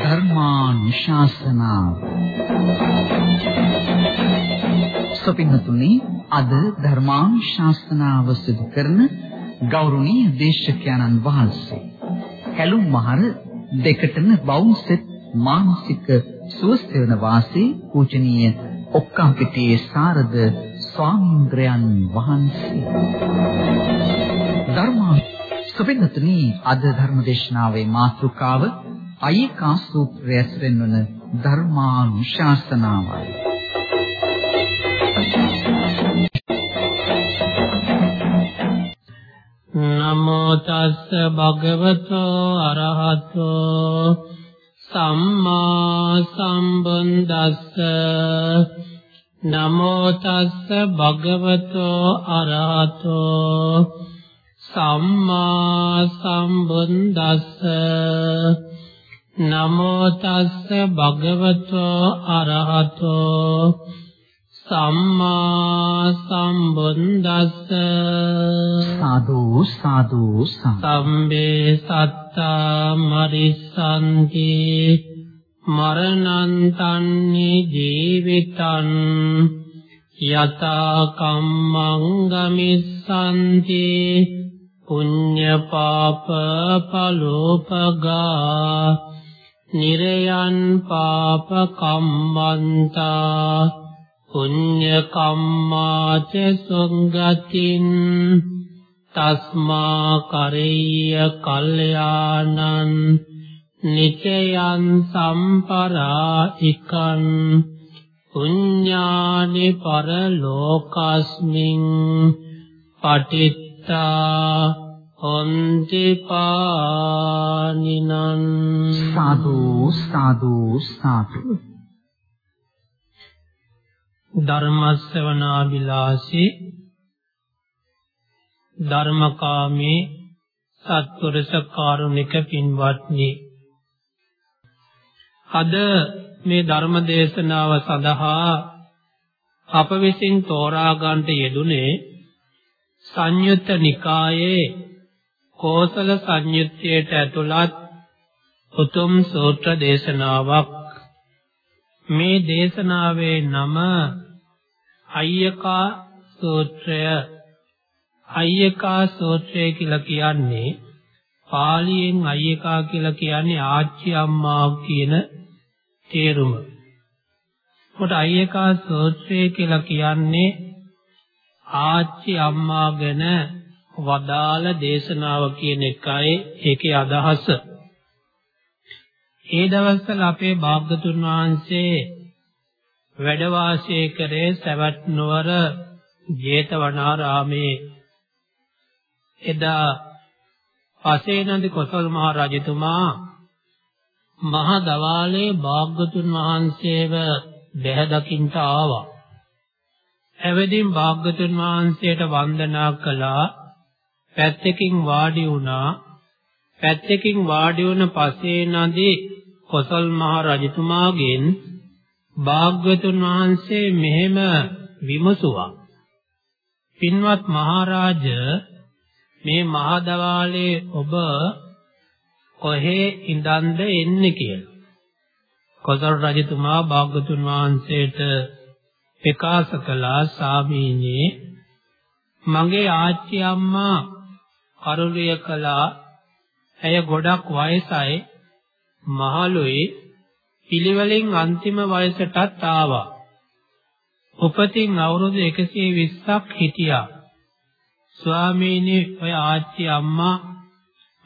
ධර්මානුශාසනාව සොපින්නතුනි අද ධර්මානුශාසනාව සිදු කරන ගෞරවනීය දේශකයන්න් වහන්සේ. කැලුම් මහර දෙකටන බවුන්සෙත් මානසික සුවස්තවන වාසී පූජනීය ඔක්කම්පිටියේ සාරද ස්වාමීන්ද්‍රයන් වහන්සේ. ධර්මා සොපින්නතුනි අද ධර්මදේශනාවේ මාතෘකාව අයේකා සූත්‍රය ඇසුරෙන් වන ධර්මානුශාසනාවයි. නමෝ තස්ස භගවතෝ අරහතෝ. සම්මා සම්බුද්දස්ස. නමෝ තස්ස භගවතෝ අරහතෝ සම්මා සම්බුද්දස්ස නමෝ තස්ස භගවතෝ අරහතෝ සම්මා සම්බුද්දස්ස සාදු සාදු සම්බේ සත්තා මරිසන්ති මරණං තන්නි ජීවිතං යතා කම්මං ගමිස්සන්ති පුඤ්ඤ පාප පලෝපගා නිරයන් පාප කම්මන්තා පුඤ්ඤ කම්මාච සුග්ගතින් තස්මා කරෙය්‍ය කල්යාණං නිචයං සම්පරායිකං පුඤ්ඤානි පරලෝකස්මින් පටිත්තා හොන්ති පානිනං සාදු සාදු සාදු. ධර්මස්සවනාබිලාසී ධර්මකාමී සත්පුරුෂ කාරුණික පින්වත්නි අද මේ ධර්ම දේශනාව සඳහා අප විසින් තෝරා ගන්නට යෙදුනේ සංයුත්ත නිකායේ කෝසල සංයුත්තේට ඇතුළත් උතුම් සූත්‍ර දේශනාවක්. මේ දේශනාවේ නම අය්‍යකා සූත්‍රය. අය්‍යකා සූත්‍රය කියලා කියන්නේ පාලියෙන් අය්‍යකා කියලා කියන්නේ ආච්චි අම්මා කියන තේරුම. කොට අය්‍යකා සූත්‍රය කියලා කියන්නේ ආච්චි අම්මා ගැන වදාළ දේශනාව කියන එකයි ඒකේ අදහස. ඒ දවස්වල අපේ භාග්‍යතුන් වහන්සේ වැඩ වාසය කරේ සවැත් නුවර ජේතවනාරාමේ එදා පසේනන්ද කොසල් මහ රජතුමා මහ දවාලේ භාග්‍යතුන් වහන්සේව බැහැ දකින්ට ආවා. එවෙදින් භාග්‍යතුන් වහන්සේට වන්දනා කළා. පැත්තකින් වාඩි වුණා. පැත්තකින් වාඩි වුණ පසේ නදී කොසල් මහ රජතුමාගෙන් භාග්‍යතුන් වහන්සේ මෙහෙම විමසුවා. පින්වත් මහරජ මේ මහදවාලේ ඔබ කොහේ ඉඳන්ද එන්නේ කියලා. කොසල් රජතුමා භාග්‍යතුන් වහන්සේට ප්‍රකාශ කළා ස්වාමීනි මගේ ආච්චි අම්මා කරුළිය කළා. ඇය ගොඩක් වයසයි. මහලුයි. පිළිවෙලින් අන්තිම වයසටත් ආවා. උපතින් අවුරුදු 120ක් හිටියා. ස්වාමීනි ඔය ආච්චි අම්මා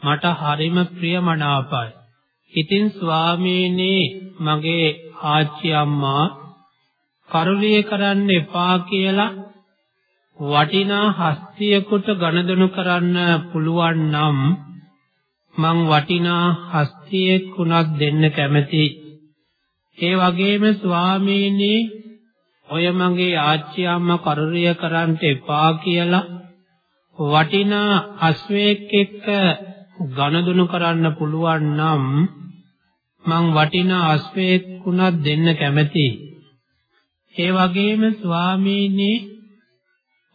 මට හරිම ප්‍රියමනාපයි ඉතින් ස්වාමීනි මගේ ආච්චි අම්මා කරුළිය කරන්න එපා කියලා වටිනා හස්තියකට ගණදනු කරන්න පුළුවන් නම් මං වටිනා හස්තියෙක් උනත් දෙන්න කැමතියි. ඒ වගේම ස්වාමීනි ඔය මගේ ආච්චි අම්මා කරුරිය කරන්න එපා කියලා වටිනා අස්වැක් එක්ක ගණදුණු කරන්න පුළුවන් නම් මං වටිනා අස්වැක් උනත් දෙන්න කැමතියි. ඒ වගේම ස්වාමීනි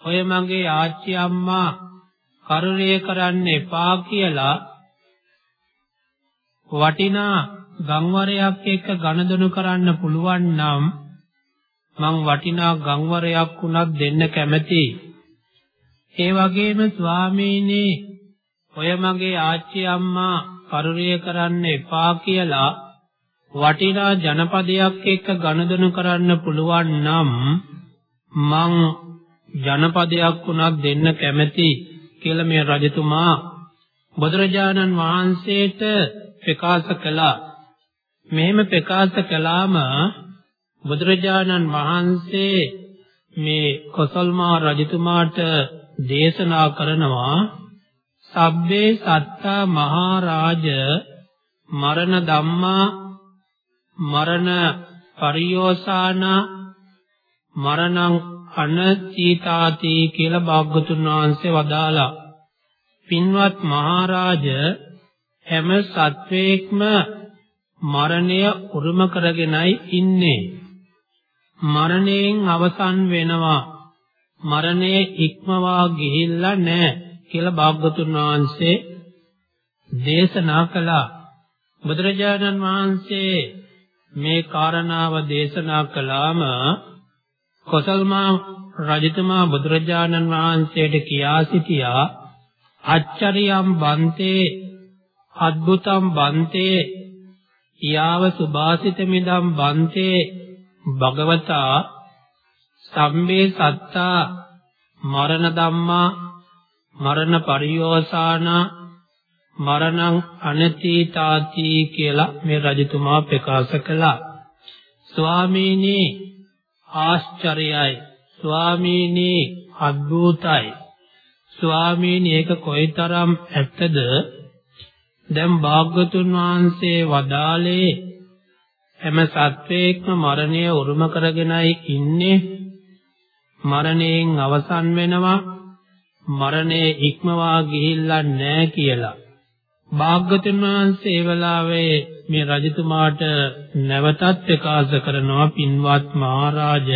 ඔය මගේ ආච්චි අම්මා කරුණේ කරන්න එපා කියලා වටිනා ගංවරයක් එක්ක ගණදොනු කරන්න පුළුවන් නම් මං වටිනා ගංවරයක් උනත් දෙන්න කැමතියි. ඒ වගේම ස්වාමීනි ඔය මගේ ආච්චි අම්මා කරුණේ කරන්න එපා කියලා වටිනා ජනපදයක් එක්ක ගණදොනු කරන්න පුළුවන් නම් මං ජනපදයක් උනත් දෙන්න කැමති කියලා මේ රජතුමා බුදුරජාණන් වහන්සේට ප්‍රකාශ කළා. මෙහෙම ප්‍රකාශ කළාම බුදුරජාණන් වහන්සේ මේ කොසල්මා රජතුමාට දේශනා කරනවා සබ්බේ සත්තා මහරජ මරණ ධම්මා මරණ පරියෝසාන මරණං අනචීතාති කියලා භාග්‍යතුන් වහන්සේ වදාලා. පින්වත් මහරජ හැම සත්වයක්ම මරණය උරුම කරගෙනයි ඉන්නේ. මරණයෙන් අවසන් වෙනවා. මරණය ඉක්මවා ගිහිල්ලා නැහැ. කියලා භාග්‍යතුන් වහන්සේ දේශනා කළා. බුදුරජාණන් වහන්සේ මේ කාරණාව දේශනා කළාම කොසල්මා රජතුමා බුදුරජාණන් වහන්සේට කියා සිටියා අච්චරියම් බන්තේ අද්භුතම් බන්තේ යාව සුභාසිතමිදම් බන්තේ භගවතා සම්මේ සත්තා මරණ ධම්මා මරණ පරියෝසාන මරණං අනතීතාති කියලා මේ රජතුමා ප්‍රකාශ කළා. ස්වාමීනි ආශ්චර්යයි. ස්වාමීනි අද්භූතයි. ස්වාමීනි ඒක කොයිතරම් ඇත්තද? දැන් භාග්‍යතුන් වහන්සේ වදාලේ හැම සත්වයක්ම මරණය උරුම කරගෙනයි ඉන්නේ. මරණයෙන් අවසන් වෙනවා. මරණය ඉක්මවා ගිහිල්ලා නැහැ කියලා. භාග්‍යතුන් වහන්සේ වෙලාවේ මේ රජතුමාට නැවතත් ප්‍රකාශ කරනවා පින්වත් මහරජ.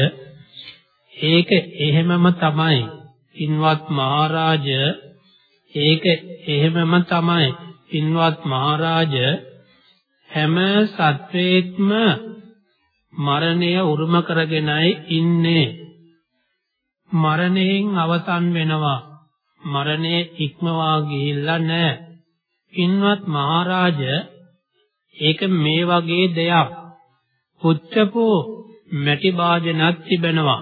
ඒක එහෙමම තමයි. පින්වත් මහරජ ඒක එහෙමම තමයි. පින්වත් මහරජ හැම සත්වයක්ම මරණය උරුම කරගෙනයි ඉන්නේ. මරණයෙන් අවසන් වෙනවා. මරණය ඉක්මවා ගිහිල්ලා නැහැ. පින්වත් මහරජ ඒක මේ වගේ දෙයක්. පුච්චපෝ මැටි වාජනක් තිබෙනවා.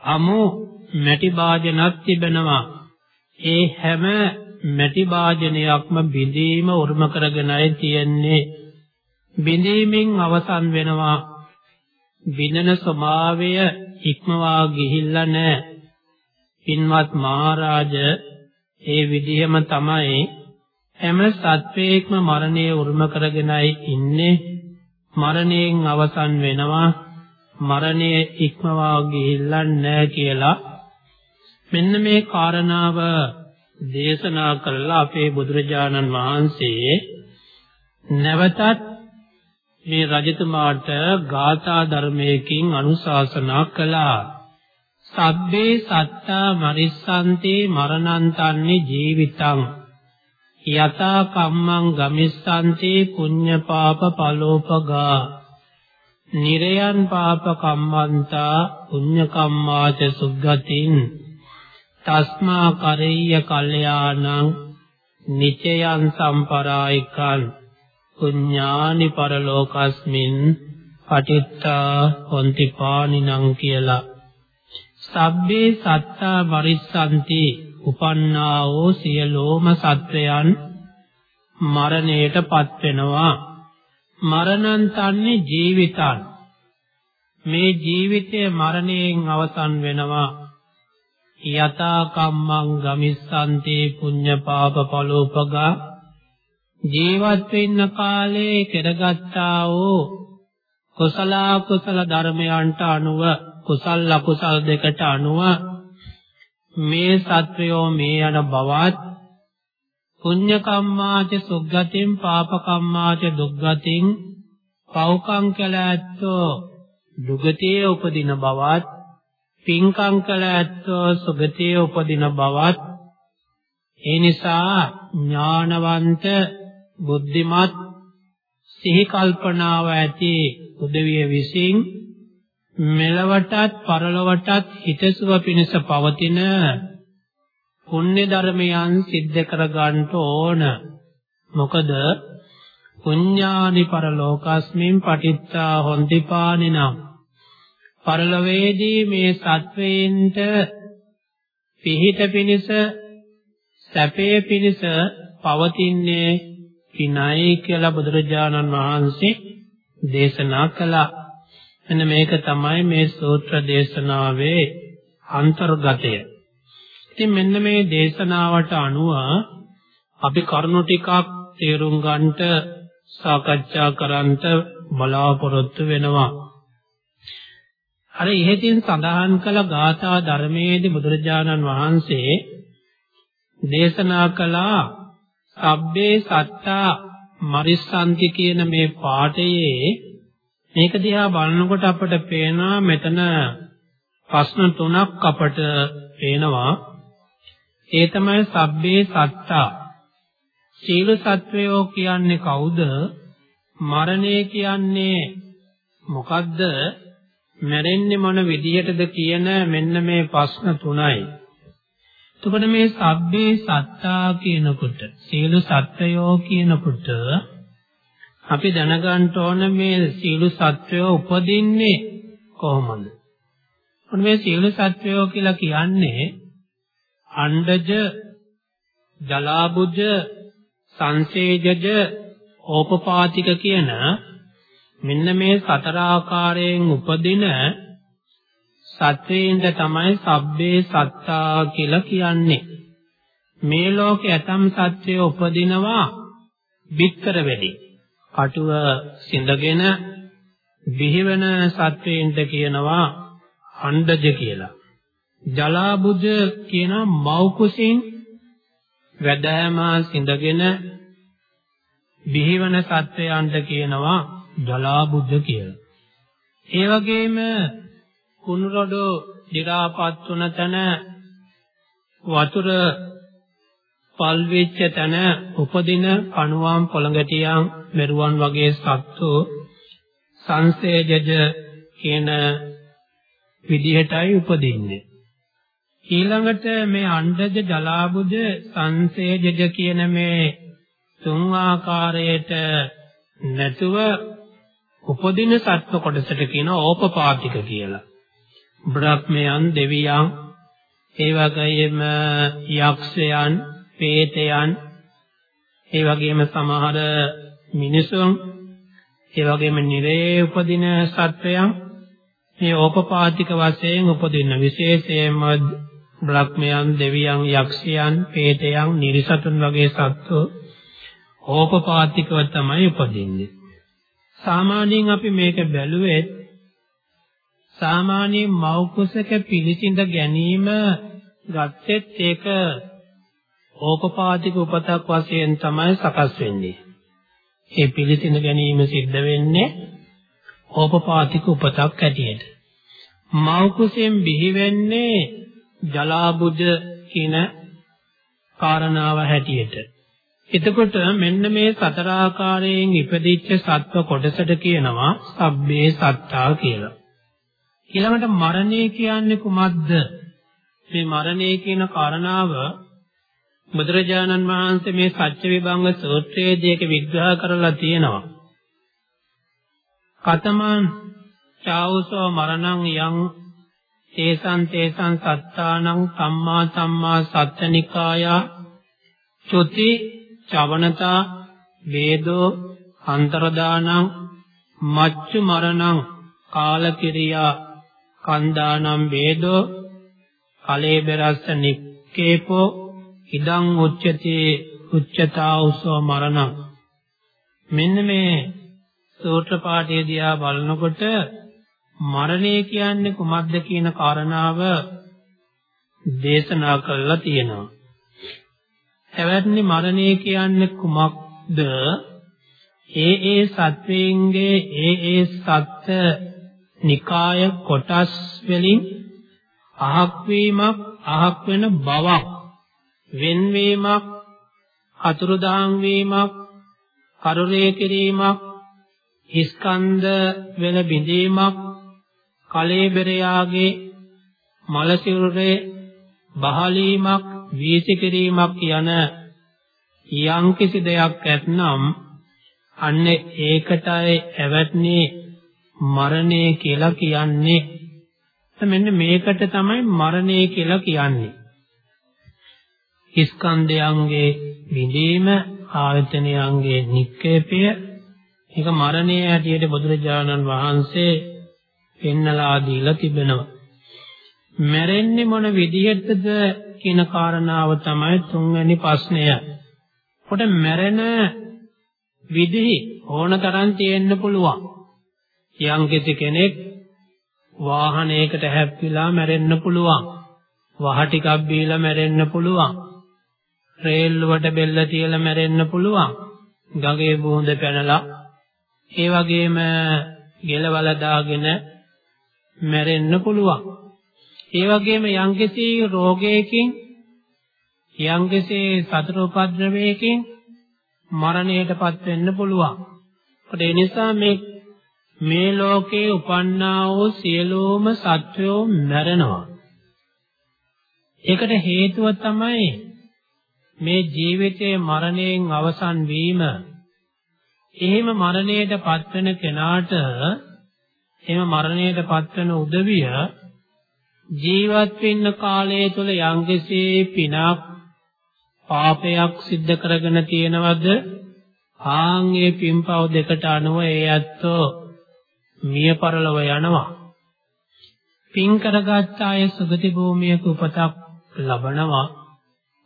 අමු මැටි වාජනක් තිබෙනවා. ඒ හැම මැටි වාජනයක්ම බිඳීම උරුම කරගෙනයි තියෙන්නේ. බිඳීමෙන් අවසන් වෙනවා. බිඳන ස්වභාවය ඉක්මවා ගිහිල්ලා නැහැ. පින්වත් මහරජ ඒ විදිහම තමයි හැම සත්වයක්ම මරණය උරුම කරගෙනයි ඉන්නේ. මරණයෙන් අවසන් වෙනවා. මරණය ඉක්මවා ගිහිල්ලා නැහැ කියලා. මෙන්න මේ කාරණාව දේශනා කළා අපේ බුදුරජාණන් වහන්සේ. නැවතත් මේ රජතුමාට ගාථා ධර්මයකින් අනුශාසනා කළා. සබ්බේ සත්තා මරිස්සන්තේ මරණන්තන්නේ ජීවිතං. යතා කම්මං ගමිස්සන්තේ පුඤ්ඤ පාප පලෝපගා. නිරයන් පාප කම්මන්තා පුඤ්ඤ කම්මාච සුග්ගතින්. තස්මා කරෙය්‍ය කල්යාණං නිචයං සම්පරායිකං. පුඤ්ඤානි පරලෝකස්මින් පටිත්තා හොන්ති පානිනං කියලා. සබ්බේ සත්තා වරිස්සanti උපන්නා වූ සියලෝම සත්වයන් මරණයටපත් වෙනවා මරණං තන්නේ ජීවිතං. මේ ජීවිතය මරණයෙන් අවසන් වෙනවා. යතා කම්මං ගමිස්සanti පුඤ්ඤ පාප පලෝපගා. ජීවත් වෙන්න කාලේ කෙරගත්තා වූ කුසල කුසල ධර්මයන්ට අනුව කුසල් අකුසල් දෙකට අනුව මේ සත්වයෝ මේ යන බවත් පුඤ්ඤ කම්මාච සුග්ගතින් පාප කම්මාච දුග්ගතින් පෞකම් කළ ඇත්තෝ දුගතියේ උපදින බවත් පින්කම් කළ ඇත්තෝ සුගතියේ උපදින බවත් ඒ නිසා ඥානවන්ත බුද්ධිමත් සිහි කල්පනාව ඇති උදවිය විසින් මෙලවටත් පරලොවටත් හිතසුව පිණිස පවතින පුණ්‍ය ධර්මයන් සිද්ධ කර ගන්නට ඕන මොකද පුඤ්ඤානි පරලෝකස්මින් පටිච්චා හොන්තිපානිනම් පරලොවේදී මේ සත්වයින්ට පිහිට පිණිස සැපේ පිණිස පවතින්නේ පිනයි කියලා බුදුරජාණන් වහන්සේ දේශනා කළා. එන්න මේක තමයි මේ සූත්‍ර දේශනාවේ අන්තර්ගතය. ඉතින් මෙන්න මේ දේශනාවට අනුව අපි කරුණු ටිකක් තේරුම් ගන්නට සාකච්ඡා කරන්නට බලාපොරොත්තු වෙනවා. අර ඉහෙතින් සඳහන් කළ ගාථා ධර්මයේදී බුදුරජාණන් වහන්සේ දේශනා කළා සබ්බේ සත්තා මරිස්සන්ති කියන මේ පාඩයේ මේක දිහා බලනකොට අපට පේනවා මෙතන ප්‍රශ්න තුනක් අපට පේනවා. ඒ තමයි සබ්බේ සත්තා. සීල සත්වයෝ කියන්නේ කවුද? මරණය කියන්නේ මොකද්ද? මැරෙන්නේ මොන විදියටද කියන මෙන්න මේ ප්‍රශ්න තුනයි. එතකොට මේ සබ්බේ සත්තා කියනකොට සීල සත්වයෝ කියනකොට අපි දැනගන්න ඕන මේ සීල සත්වයෝ උපදින්නේ කොහොමද? ඔන්න මේ සීල සත්වයෝ කියලා කියන්නේ අණ්ඩජ ජලාබුජ සංසේජජ ඕපපාතික කියන මෙන්න මේ සතර ආකාරයෙන් උපදින සත්වයින්ද තමයි සබ්බේ සත්තා කියලා කියන්නේ. මේ ලෝකේ ඇතම් සත්වය උපදිනවා විතර වෙඩි. කටුව සිඳගෙන බිහිවෙන සත්වයින්ද කියනවා අණ්ඩජ කියලා. ජලාබුජ කියන මෞකුසින් වැදෑම සිඳගෙන බිහිවන සත්වයන්ට කියනවා ජලාබුජ කියලා. ඒ වගේම කුණුරොඩෝ දිරාපත් වුණ තැන වතුර පල් වෙච්ච තැන උපදින කණුවාම් පොළඟටියන් මෙරුවන් වගේ සත්තු සංසේජජ කියන විදිහටයි උපදින්නේ. ඊළඟට මේ අණ්ඩජ ජලාබුජ සංසේජජ කියන මේ තුන් ආකාරයට නැතුව උපදින සත්ව කොටසට කියන ඕපපාතික කියලා. බ්‍රහ්මයන් දෙවියන් ඒ වගේම යක්ෂයන් ප්‍රේතයන් ඒ වගේම සමහර මිනිසුන් ඒ වගේම නිරේ උපදින සත්වයන් මේ ඕපපාතික වශයෙන් උපදින. විශේෂයෙන්ම බ්‍රහ්මයන් දෙවියන් යක්ෂයන් പ്രേතයන් නිරිසතුන් වගේ සත්ව ඕපපාතිකව තමයි උපදින්නේ. සාමාන්‍යයෙන් අපි මේක බැලුවෙත් සාමාන්‍ය මෞකුසක පිළිසිඳ ගැනීම ගත්තෙත් ඒක ඕපපාතික උපතක් වශයෙන් තමයි සකස් වෙන්නේ. ඒ පිළිසිඳ ගැනීම සිද්ධ වෙන්නේ ඕපපාතික උපතක් ඇටියට. මෞකුසෙන් බිහි වෙන්නේ ජලාබුජ කියන කාරණාව හැටියට. එතකොට මෙන්න මේ සතර ආකාරයෙන් ඉපදිච්ච සත්ව කොටසට කියනවා සබ්බේ සත්තා කියලා. ඊළඟට මරණය කියන්නේ කුමක්ද? මේ මරණය කියන කාරණාව බුදුරජාණන් වහන්සේ මේ සත්‍ය විභංග සූත්‍රයේදී ඒක විග්‍රහ කරලා තියෙනවා. කතමං චාවසෝ මරණං යං තේසං තේසං සත්තානං සම්මා සම්මා සත්ත්‍නිකාය චුති චවනතා වේදෝ අන්තරදානං මච්චු මරණං කාලකිරියා කන්දානම් වේදෝ කලේබරස්ස නික්කේපෝ ඉදං උච්චති උච්චතා උසෝ මරණ මෙන්න මේ සූත්‍ර පාඨය දිහා බලනකොට මරණය කියන්නේ කුමක්ද කියන කාරණාව දේශනා කරලා තියෙනවා. එවැනි මරණය කියන්නේ කුමක්ද? ඒ ඒ සත්වයන්ගේ ඒ ඒ සත්ත්‍ය නිකාය කොටස් වලින් අහක් වීමක් අහක් වෙන බවක් වෙන්වීමක් අතුරුදාන් වීමක් කරුණේ කිරීමක් ස්කන්ධ වෙන බිඳීමක් කලේබරයාගේ මලසිරුරේ බහලීමක් වීසි කිරීමක් යන යම් කිසි දෙයක් ඇතනම් අන්න ඒකටයි ඇවැත්නේ මරණය කියලා කියන්නේ. මෙන්න මේකට තමයි මරණය කියලා කියන්නේ. ස්කන්ධයන්ගේ විඳීම ආයතනයන්ගේ නික්කේපය ඒක මරණය ඇටියට බුදුරජාණන් වහන්සේ පෙන්නලා දීලා තිබෙනවා මැරෙන්නේ මොන විදිහටද කියන කාරණාව තමයි තුන්වැනි ප්‍රශ්නය. කොට මැරෙන විදිහ ඕන තරම් තියෙන්න පුළුවන්. යම් කෙනෙක් වාහනයකට හැප්පිලා මැරෙන්න පුළුවන්. වහ ටිකක් බීලා මැරෙන්න පුළුවන්. රේල් වලට බෙල්ල තියලා මැරෙන්න පුළුවන්. ගඟේ බෝඳ පැනලා ඒ වගේම ගෙලවල දාගෙන මැරෙන්න පුළුවන්. ඒ වගේම යම්කිසි රෝගයකින් යම්කිසි සතර උපද්‍රවයකින් මරණයටපත් වෙන්න පුළුවන්. ඒ නිසා මේ මේ ලෝකේ උපන්නා වූ සියලුම සත්වයෝ මැරෙනවා. ඒකට හේතුව තමයි මේ ජීවිතයේ මරණයෙන් අවසන් වීම. එහෙම මරණයටපත් වෙන කෙනාට එහෙම මරණයටපත් වෙන උදවිය ජීවත් වෙන්න කාලය තුල යම්කිසි පිනක් පාපයක් සිද්ධ කරගෙන තියෙනවද? ආන් ඒ පින්පව් දෙකට අනුව ඒ ඇත්තෝ මිය පරලොව යනවා. පින් කරගත් අය සුගති භූමියක උපතක් ලබනවා.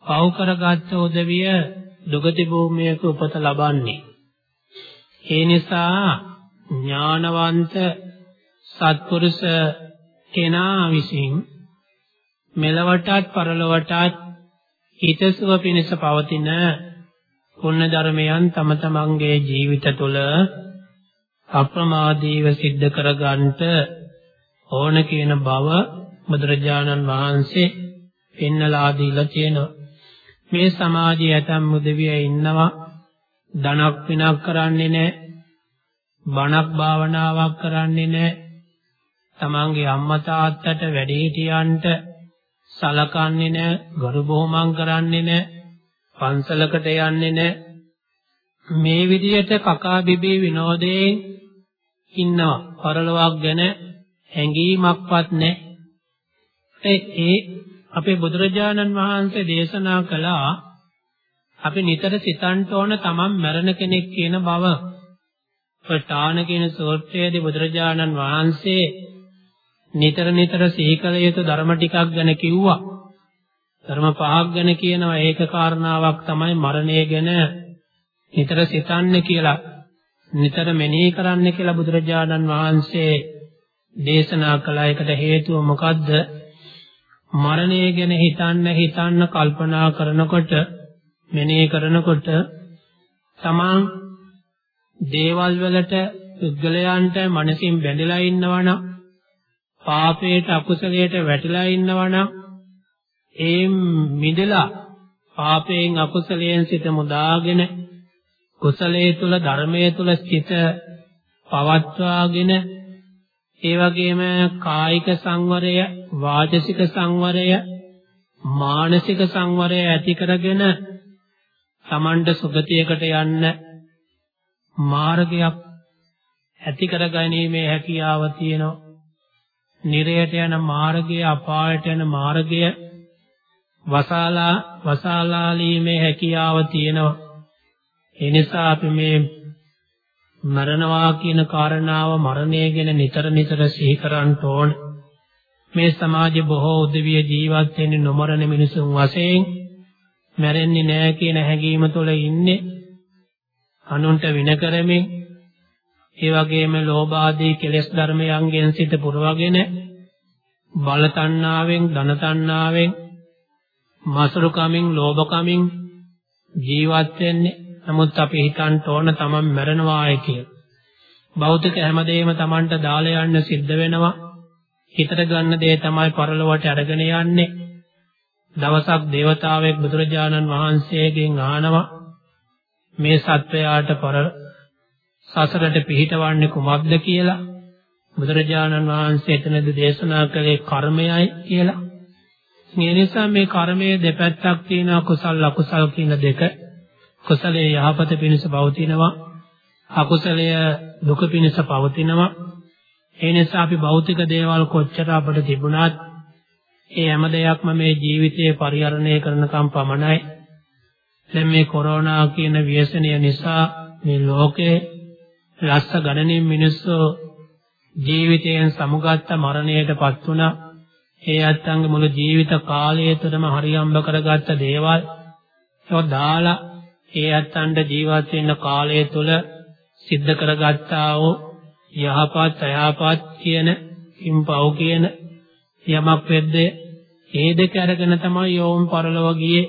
පව් කරගත් උදවිය දුගති භූමියක උපත ලබන්නේ ඒ නිසා ඥානවන්ත සත්පුරුෂ කෙනා විසින් මෙලවටත් පරලොවටත් හිතසුව පිණිස පවතින පුණ්‍ය ධර්මයන් තම තමන්ගේ ජීවිත තුළ අප්‍රමාදීව සිද්ධ කරගන්නට ඕන කියන බව බුදුරජාණන් වහන්සේ පෙන්නලා දීලා තියෙනවා. මේ සමාජයේ ඇතම් මුදවිය ඉන්නවා ධනක් විනාක් කරන්නේ නැහැ. බණක් භාවනාවක් කරන්නේ නැහැ. තමන්ගේ අම්මා තාත්තට වැඩිහිටියන්ට සලකන්නේ නැහැ, ගරු බොහොමම් කරන්නේ නැහැ, පන්සලකට යන්නේ නැහැ. මේ විදියට කකා බිබී විනෝදයෙන් ඉන්නවා. පරලොවක් ගැන හැඟීමක්වත් නැහැ. ඒ අපේ බුදුරජාණන් වහන්සේ දේශනා කළා අපි නිතර සිතන්න ඕන තමන් මරණ කෙනෙක් කියන බව. ප්‍රඨාන කියන සූත්‍රයේදී බුදුරජාණන් වහන්සේ නිතර නිතර සිහි කළ යුතු ධර්ම ටිකක් ගැන කිව්වා. ධර්ම පහක් ගැන කියනවා ඒක කාරණාවක් තමයි මරණය ගැන නිතර සිතන්නේ කියලා. නිතර මෙනෙහි කරන්න කියලා බුදුරජාණන් වහන්සේ දේශනා කළා. ඒකට හේතුව මොකද්ද? මරණය ගැන හිතන්න හිතන්න කල්පනා කරනකොට මෙනෙහි කරනකොට තමන් දේවල් වලට පුද්ගලයන්ට මනසින් බැඳලා ඉන්නවනම් පාපයට අකුසලයට වැටිලා ඉන්නවනම් ඒ මිදලා පාපයෙන් අකුසලයෙන් සිත මුදාගෙන කුසලයේ තුල ධර්මයේ තුල සිත පවත්වාගෙන ඒ වගේම කායික සංවරය වාචසික සංවරය මානසික සංවරය ඇති කරගෙන Tamanට සුගතියකට යන්න මාර්ගයක් ඇති කරගැනීමේ හැකියාව තියෙනවා. නිරයට යන මාර්ගය අපායට යන මාර්ගය වසාලා වසාලාලීමේ හැකියාව තියෙනවා. ඒ නිසා අපි මේ මරණවා කියන කාරණාව මරණය ගැන නිතර නිතර සිහි කරන්න ඕන. මේ සමාජයේ බොහෝ උදවිය ජීවත් වෙන්නේ නොමරණ මිනිසුන් වශයෙන් මැරෙන්නේ නැහැ කියන හැඟීම තුළ ඉන්නේ අනුන්ට වින කරමින් ඒ වගේම ලෝභ ආදී කෙලෙස් ධර්මයන්ගෙන් සිත පුරවගෙන බල තණ්හාවෙන් ධන තණ්හාවෙන් මාසරු කමින් ලෝභ කමින් ජීවත් වෙන්නේ නමුත් අපි හිතන්න ඕන තමන් මැරෙනවායි කියලා. භෞතික හැමදේම තමන්ට දාලා යන්න සිද්ධ වෙනවා. හිතට ගන්න දේ තමයි පරලොවට අරගෙන යන්නේ. දවසක් దేవතාවෙක් බුදුරජාණන් වහන්සේගෙන් අහනවා මේ සත්වයාට පර සසරට පිහිටවන්නේ කුමක්ද කියලා. බුදුරජාණන් වහන්සේ එතනදී දේශනා කළේ කර්මයයි කියලා. ඒ නිසා මේ කර්මයේ දෙපැත්තක් තියෙනවා කුසල් අකුසල් කියන දෙක. කුසලයේ යහපත පිණිස පවතිනවා. අකුසලය දුක පිණිස පවතිනවා. ඒ නිසා අපි භෞතික දේවල් කොච්චර අපට තිබුණත් ඒ හැම දෙයක්ම මේ ජීවිතයේ පරිහරණය කරනකම් පමණයි. දැන් මේ කොරෝනා කියන ව්‍යසනය නිසා මේ ලෝකේ ලස්ස ගණනින් මිනිස්සු ජීවිතයෙන් සමුගත්ත මරණයටපත් වුණා. ඒ අත්ංග මුළු ජීවිත කාලය තුළම හරියම්බ කරගත්ත දේවල් ඒක දාලා ඒ අත්ංඩ ජීවත් වෙන්න කාලය තුළ සිද්ධ කරගත්තා වූ යහපත් අයහපත් කියන ඉම්පව් කියන යමක් වෙද්දී ඒ දෙක අරගෙන තමයි යෝම් පරලොව ගියේ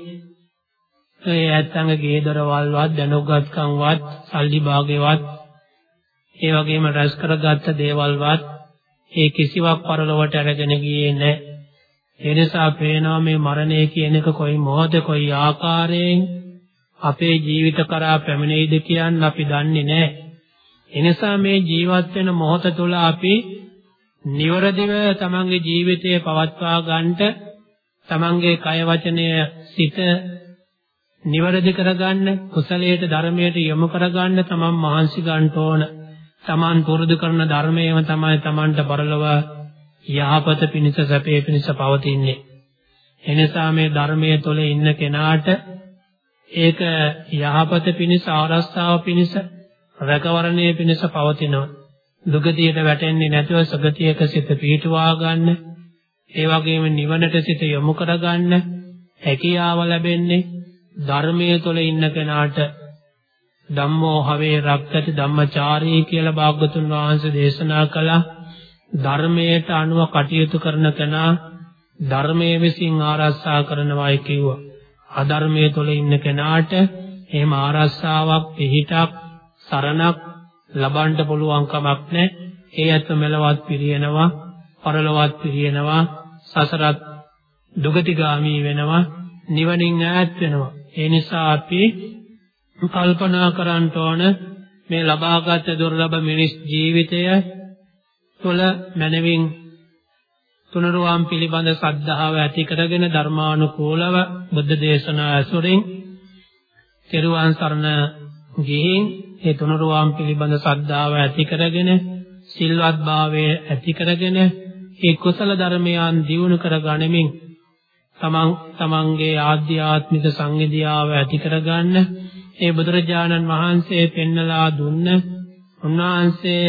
ඒ ඇත්තංග ගේ දරවල්වත් දැනුගත්කම්වත් සල්ලි භාගේවත් ඒ වගේම රැස් කරගත්ත දේවල්වත් ඒ කිසිවක් පරලොවට අරගෙන ගියේ නැහැ. ඒ නිසා පේනවා මේ මරණය කියන එක කොයි මොහොතේ කොයි ආකාරයෙන් අපේ ජීවිත කරා පැමිණෙයිද කියන්න අපි දන්නේ නැහැ. ඒ නිසා මේ ජීවත් වෙන මොහොත තුළ අපි නිවරදිව තමන්ගේ ජීවිතය පවත්වා ගන්නට තමන්ගේ කය වචනය සිත නිවැරදි කරගන්න කුසලයට ධර්මයට යොමු කරගන්න තමන් මහන්සි ගන්න ඕන. තමන් පුරුදු කරන ධර්මයේම තමයි තමන්ට පරලොව යහපත පිණිස සැපේ පිණිස පවතින්නේ. එනිසා මේ ධර්මයේ තුල ඉන්න කෙනාට ඒක යහපත පිණිස ආරස්සාව පිණිස රැකවරණය පිණිස පවතිනවා. දුගතියට වැටෙන්නේ නැතුව සගතියක සිත පිහිටුවා ගන්න. ඒ වගේම නිවනට සිත යොමු කරගන්න හැකියාව ලැබෙන්නේ ධර්මයේ තුල ඉන්න කෙනාට ධම්මෝ හවේ රක්කති ධම්මචාරී කියලා භාග්‍යතුන් වහන්සේ දේශනා කළා ධර්මයට අනුව කටයුතු කරන කෙනා ධර්මයේ විසින් ආරක්ෂා කරනවායි කිව්වා අධර්මයේ තුල ඉන්න කෙනාට එහෙම ආරක්ෂාවක් පිහිටක් සරණක් ලබන්න පුළුවන් කමක් නැහැ. ඒ ඇත්ත මෙලවත් පිරියනවා පරලොවත් පිරියනවා සසරත් දුගතිගාමී වෙනවා නිවනින් ඈත් වෙනවා. ඒ නිසා අපි කල්පනා කරන්න ඕන මේ ලබාගත් දුර්ලභ මිනිස් ජීවිතය තුළ මනවින් තුනරුවම් පිළිබඳ සද්ධාව ඇති කරගෙන ධර්මානුකූලව බුද්ධ දේශනා ඇසුරින් තෙරුවන් සරණ ගිහින් ඒ තුනරුවම් පිළිබඳ සද්ධාව ඇති කරගෙන සිල්වත් භාවය ඇති කරගෙන ඒ කුසල ධර්මයන් දියුණු කර ගනිමින් තමන් තමන්ගේ ආධ්‍යාත්මික සංවිධියාව ඇති කරගන්න ඒ බුදුරජාණන් වහන්සේ පෙන්නලා දුන්න උන්වහන්සේ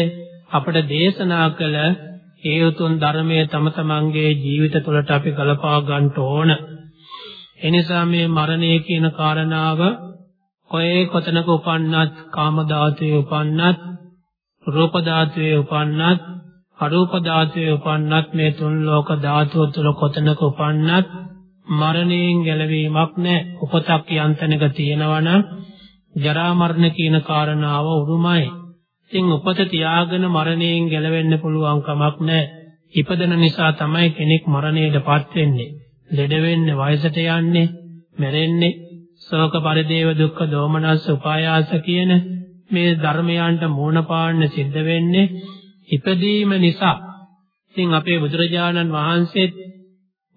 අපට දේශනා කළ ඒ උතුම් ධර්මයේ තම තමන්ගේ ජීවිත තුළට අපි ගලපා ගන්න ඕන. එනිසා මේ මරණය කියන කාරණාව කොහේ කොතනක උපන්නත් කාම ධාතුවේ උපන්නත් රූප ධාතුවේ උපන්නත් අරූප ධාතුවේ උපන්නත් මේ තුන් ලෝක ධාතුව තුළ කොතනක උපන්නත් මරණයෙන් ගැලවීමක් නැහැ. උපතක් යන්තනක තියෙනවා නම් ජරා මරණ කියන කාරණාව උරුමයි. ඉතින් උපත තියාගෙන මරණයෙන් ගැලවෙන්න පුළුවන් කමක් නැහැ. ඉපදෙන නිසා තමයි කෙනෙක් මරණයටපත් වෙන්නේ. ලෙඩ වෙන්නේ, වයසට යන්නේ, මැරෙන්නේ. ශෝක පරිදේව දුක්ඛ දෝමනස් උපායාස කියන මේ ධර්මයන්ට මූණ පාන්න සිද්ධ වෙන්නේ ඉපදීම නිසා. ඉතින් අපේ බුදුරජාණන් වහන්සේත්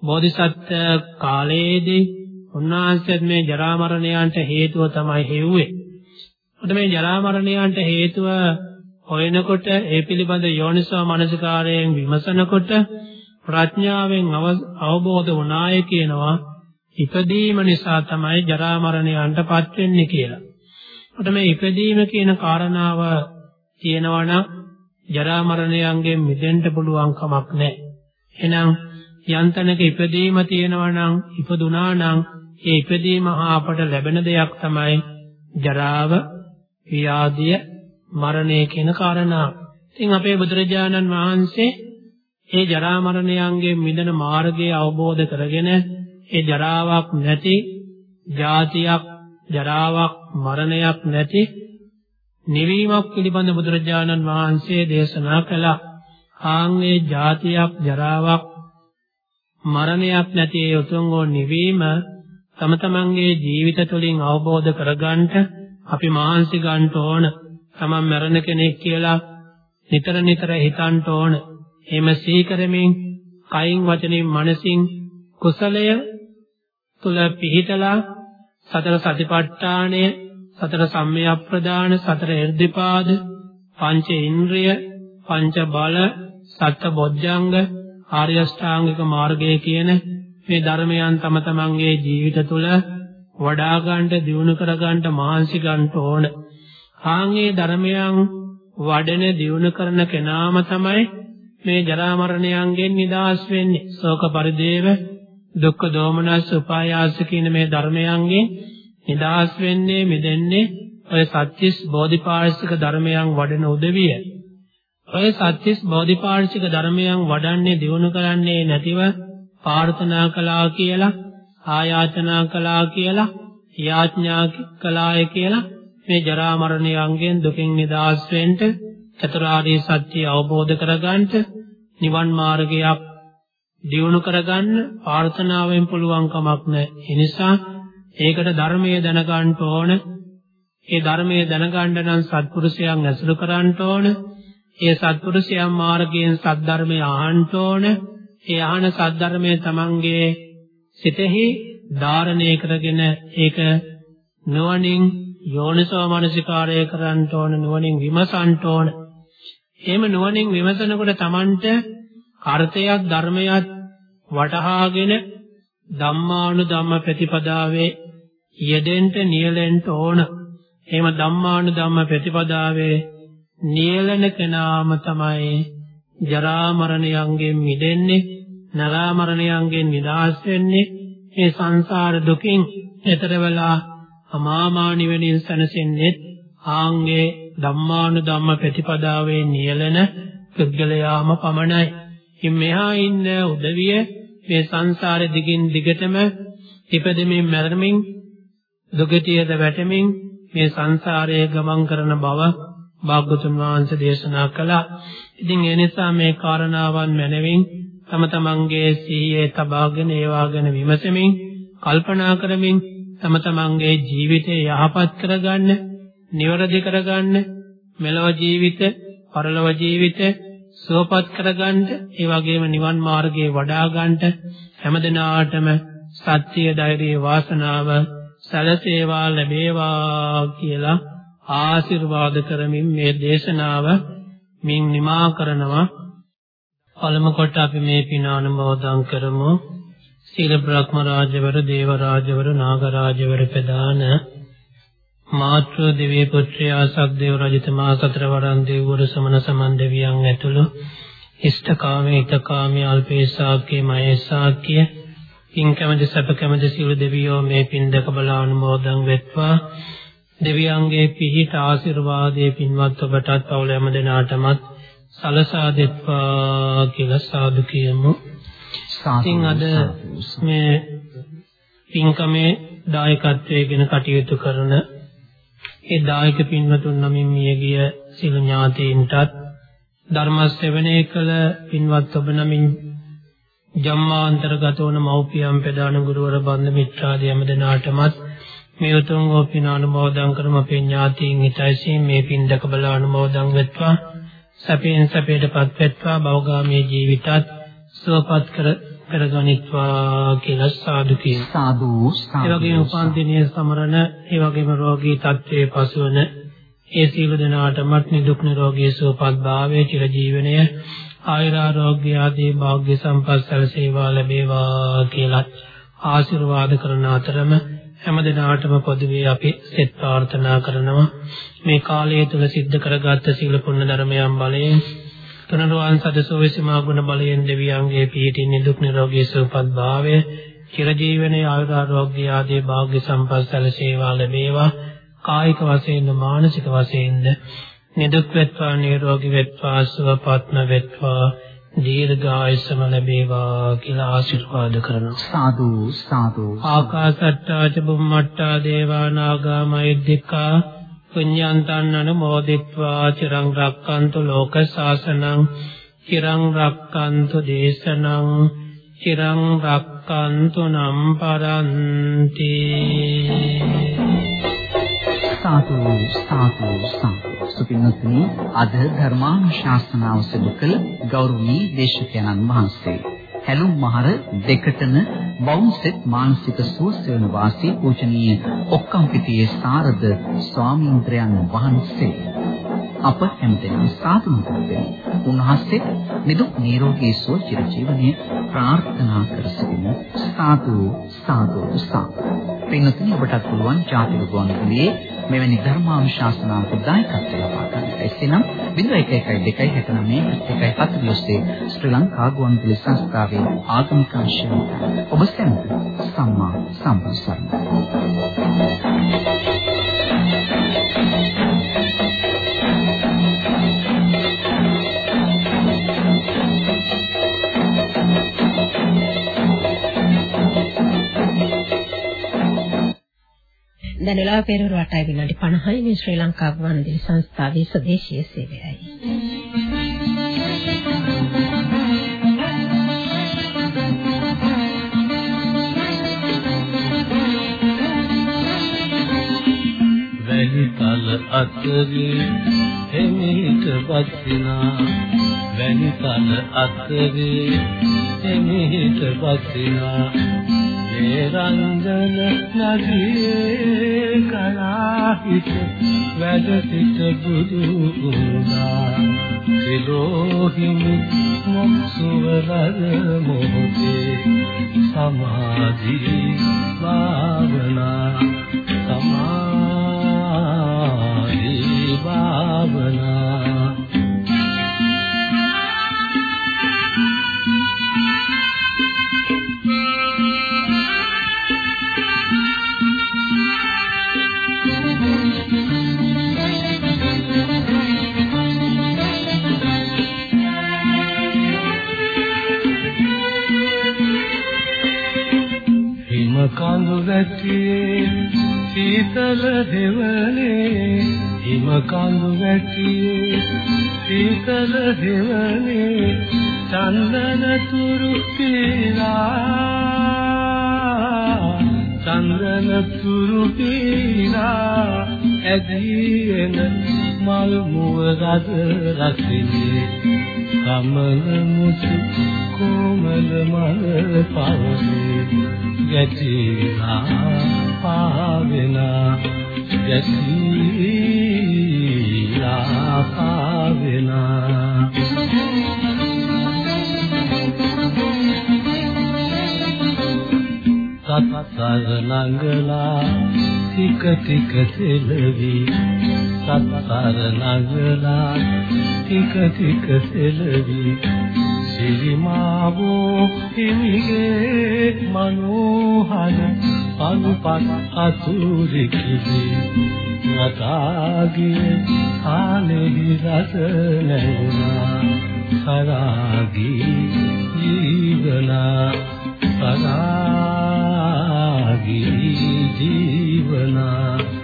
බෝධිසත්ව කාලයේදී උන්වහන්සේත් මේ ජරා මරණයන්ට හේතුව තමයි හෙව්වේ. උඩ මේ ජරා මරණයන්ට හේතුව හොයනකොට ඒ පිළිබඳ යෝනිසෝ මනසිකාරයෙන් විමසනකොට ප්‍රඥාවෙන් අවබෝධ වුණාය කියනවා ඉපදීම නිසා තමයි ජරා මරණයන්ටපත් වෙන්නේ කියලා. උඩ මේ ඉපදීම කියන කාරණාව තියෙනවා නම් ජරා මරණයන්ගෙන් මිදෙන්න පුළුවන් කමක් නැහැ. එහෙනම් යන්තනක ඉපදීම තියෙනවා නම් ඉපදුනා නම් ඒ ඉපදීම හා අපට ලැබෙන දෙයක් තමයි ජරාව, ව්‍යාධිය, මරණය කියන කාරණා. ඉතින් අපේ බුදුරජාණන් වහන්සේ ඒ ජරා මරණයන්ගෙන් මිදෙන මාර්ගය අවබෝධ කරගෙන ඒ ජරාවක් නැති, ජාතියක්, ජරාවක්, මරණයක් නැති නිවීමක් පිළිබඳ බුදුරජාණන් වහන්සේ දේශනා කළා. ආන්ගේ ජාතියක් ජරාවක් මරණයක් නැති ඒ උතුම් වූ නිවීම තම තමන්ගේ ජීවිත තුළින් අවබෝධ කරගන්නට අපි මහන්සි ගන්න ඕන. තමන් මරණ කෙනෙක් කියලා නිතර නිතර හිතන්න ඕන. එහෙම සීකරමින් කයින් වචනින් මනසින් කුසලය තුල පිහිටලා සතර සතිපට්ඨානය සතර සම්මය ප්‍රදාන සතර එර්ධිපාද පංච ඉන්ද්‍රිය පංච බල සත්‍ය බොජ්ජංග ආර්ය ශ්‍රාංගික මාර්ගය කියන මේ ධර්මයන් තම තමන්ගේ ජීවිත තුළ වඩා ගන්නට දියුණු කර ගන්නට මහන්සි ගන්න ඕන. ආන්ගේ ධර්මයන් වඩන දියුණු කරන කෙනාම තමයි මේ ජරා මරණයන්ගෙන් නිදහස් වෙන්නේ. ශෝක පරිදේව දුක්ඛ දෝමනස් උපායාස කියන මේ ධර්මයන්ගෙන් නිදහස් වෙන්නේ මිදෙන්නේ ඔය සත්‍තිස් බෝධිපාශික ධර්මයන් වඩන උදවිය. ඔය සත්‍තිස් බෝධිපාශික ධර්මයන් වඩන්නේ දිනු කරන්නේ නැතිව ප්‍රාර්ථනා කළා කියලා ආයාචනා කළා කියලා යාඥා කළාය කියලා මේ ජරා මරණයන්ගෙන් දුකින් නිදහස් වෙන්න චතුරාර්ය සත්‍ය අවබෝධ කරගන්නට නිවන් මාර්ගයක් දියුණු කරගන්න ප්‍රාර්ථනාවෙන් පුළුවන් කමක් නැහැ. ඒ නිසා ඒකට ධර්මයේ දැනගන්න ඕන. ඒ ධර්මයේ දැනගන්න නම් සත්පුරුෂයන් ඇසුරු කරන්න ඕන. ඒ සත්පුරුෂයන් මාර්ගයෙන් සද්ධර්මය අහන්න ඕන. ඒ අහන සද්ධර්මයේ තමන්ගේ සිතෙහි ධාරණය කරගෙන ඒක නුවණින් යෝනිසෝ මනසිකාරය කරන්න ඕන නුවණින් විමසන්න ඕන. එහෙම නුවණින් විමසනකොට තමන්ට අර්ථයක් ධර්මයක් වටහාගෙන ධම්මානුධම්ම ප්‍රතිපදාවේ යෙදෙන්න නියැලෙන්න ඕන. එහෙම ධම්මානුධම්ම ප්‍රතිපදාවේ නියැලෙන කෙනාම තමයි ජරා මරණයන්ගෙන් මිදෙන්නේ, නරා මරණයන්ගෙන් නිදහස් වෙන්නේ, මේ සංසාර දුකින් එතර වෙලා අමාමා නිවෙනින් සැනසෙන්නේ ආංගේ ධම්මානුධම්ම ප්‍රතිපදාවේ නියැලෙන පුද්ගලයාම පමණයි. ඉන් මෙහා ඉන්න උදවිය මේ සංසාරෙ දිගින් දිගටම ඉපදෙමින් මැරෙමින් දුගතියද වැටෙමින් මේ සංසාරයේ ගමන් කරන බව භාග්‍යතුන් වහන්සේ දේශනා කළා. ඉතින් ඒ නිසා මේ කාරණාවන් මැනවින් තම තමන්ගේ සිහියේ තබාගෙන ඒවා ගැන විමසමින් කල්පනා කරමින් තම තමන්ගේ ජීවිතය යහපත් කරගන්න, නිවැරදි කරගන්න, මෙලව ජීවිත, පරලොව ජීවිත සුවපත් කරගන්න ඒ වගේම නිවන් මාර්ගයේ වඩා ගන්නට හැමදිනාටම සත්‍ය ධෛර්ය වාසනාව සැලසේවා ලැබේවා කියලා ආශිර්වාද කරමින් මේ දේශනාව මින් නිමා කරනවා. පළමු කොට අපි මේ පින අනුමෝදන් කරමු. සීල බ්‍රහ්ම රාජවර දේව රාජවර නාග රාජවර ප්‍රදාන මාතෘ දිව්‍ය පුත්‍රයා සක්දේව රජතුමා සතර වරන් දෙව්වරු සමන සමන් දෙවියන් ඇතුළු ඉෂ්ඨකාමී හිතකාමී අල්පේසාක්කේ මහේසාක්කේ පින් කැමැති සැප කැමැති සියලු දෙවියෝ මේ පින් දැක බල අනුමෝදන් වෙත්වා. දෙවියන්ගේ පිහිට ආශිර්වාදයේ පින්වත් ඔබටත් පවුල හැම දෙනාටමත් සලසා දෙත්වා කියලා සාදු කියමු. ඉතින් අද මේ පින්කමේ දායකත්වයේ ගැන කටයුතු කරන ඒ දායක පින්වතුන් නමින් මියගිය සිළු ඥාතීන්ටත් ධර්ම ශ්‍රවණය කළ පින්වත් ඔබ නමින් ජම්මාන්තරගත වන මව්පියන් ප්‍රදාන ගුරුවර බන්ධ මිත්‍රාදී හැම දෙනාටමත් මේ උතුම් වූ පින අනුමෝදන් කරම. අපේ ඥාතීන් හිතයිසී මේ පින් දැක බල අනුමෝදන් වෙත්වා සැපෙන් සැපයටපත් වෙත්වා භවගාමී ජීවිතත් සුවපත් කර කරගනිත්වා කියලා සාදු කියන සාදු ඒ වගේම උපන් දිනයේ සමරන ඒ වගේම රෝගී තත්ත්වයේ පසුවන ඒ සීල දනාටමත් නිදුක් නිරෝගී සුවපත් භාවයේ චිර ජීවනය ආයුරාෝග්‍ය ආදී වාග්ය සම්පත් සැලසේවා ලැබේවා කියලා ආශිර්වාද කරන අතරම හැම දිනාටම පොදුවේ අපි සෙත් ප්‍රාර්ථනා කරනවා. මේ කාලය තුල සිද්ධ කරගත් සීල පුණ්‍ය ධර්මයන් බලයෙන් තුනරුවන් සදසෝවිසමා ගුණ බලයෙන් දෙවියන්ගේ පිහිටින් නිදුක් නිරෝගී සුවපත් භාවය චිරජීවනයේ ආයුරාෝග්‍ය ආදී වාග්ය සම්පත් සැලසේවා ලැබේවා. කායික වශයෙන්ද මානසික වශයෙන්ද නිදුක් වෙත්වා නිරෝගී වෙත්වා සුවපත්ම වෙත්වා. දීර්ඝායසම ලැබේවා කියලා ආශිර්වාද කරනවා. සාදු සාදු. ආකාසට්ටා ච බුම්මට්ටා දේවා නාග මෛද්దికා පුඤ්ඤාන්තං අනුමෝදිත්වා චිරං රක්칸තු ලෝක සාසනං චිරං රක්칸තු දේශනං චිරං රක්칸තු නම් පරන්ති. සාදු සාදු සාදු. සුපින්නතුනි අද ධර්මානුශාසනාව සිදු කළ ගෞරවනීය දේශකයන්න් වහන්සේ හැලුම් මහර දෙකටන බවුන්සෙත් මානසික සුවසේවන වාසී පූජනීය ඔක්කම්පිටියේ සාරද ස්වාමීන්ද්‍රයන් වහන්සේ. අප හැමදෙනාම සාදු කරගෙන උන්වහන්සේ නිදුක් නිරෝගී සුව චිර ජීවනයේ ප්‍රාර්ථනා කර සිටින සාදු සාදු සාදු. පින්තුනි ඔබටත් පුළුවන් ජාතික ගුවන්විදුලියේ මෙවැනි ධර්මානුශාසනාවක දායකත්වය ලබා ගන්න. එසේනම් 011269 140 ශ්‍රී ලංකා ගුවන්විදුලි සංස්ථාවේ ආගමික අංශය ඔබ සැමට සම්මා සම්බුදු සරණයි. දැන් වෙලාව පෙරවරු 8යි විනාඩි 50යි මේ ශ්‍රී ලංකා ගුවන්විදුලි සංස්ථාවේ ස්වදේශීය සේවයයි. වැලිතල අතරේ එමිහිට වස්සිනා වැලිතල අතරේ එමිහිට වස්සිනා ඒ රංගන නදියේ කලාහිත වැඩ සිට බුදු උදා සිලෝහිමි මොක්සුවරද මොහොතේ සමාධි භාවනා සමාධි භාවනා වැටියේ සීතල දෙවනේ හිම කඳු වැටියේ සීතල දෙවනේ චන්දන තුරු පීලා චන්දන තුරු පීලා ඇදීන මල් මුව රද රසිනේ කමල මුතු කොමල මල පවසේ ගැටිලා පාවෙනා ගැටිලා පාවෙනා. සත්සර නංගලා ටික ටික සෙලවි සත්සර නංගලා ටික ටික සෙලවි. සිරිමාවෝ හිමිගේ මනෝහර අනුපත් අතුරු කිසි නතාගේ ආනෙහි රස නැුණා සරාගී ජීවනා. සරාගී ජීවනා.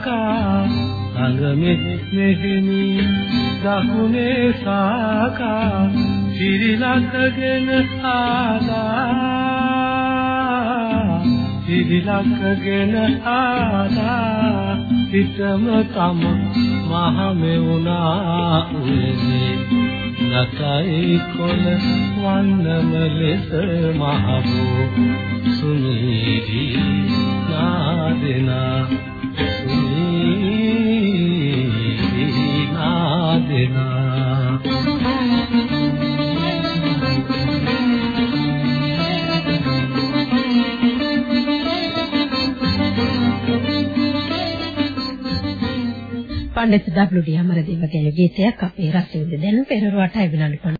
සාකා සංගමිත් මෙහෙණි දකුණේ සාකා සිරිලකගෙන ආලා සිරිලකගෙන ආලා පිටම තම මහ මෙවුනා උයනේ. නතයි කොල වන්නම ලෙස මහබෝ සුනීරි නාදෙනා සුනීරි නාදෙනා පඬිත් ඩබ්ලිව්.ඩී. අමරදේවගේ ගීතයක් අපේ රසිකද දැන් පෙරවරු 8යි විනාඩි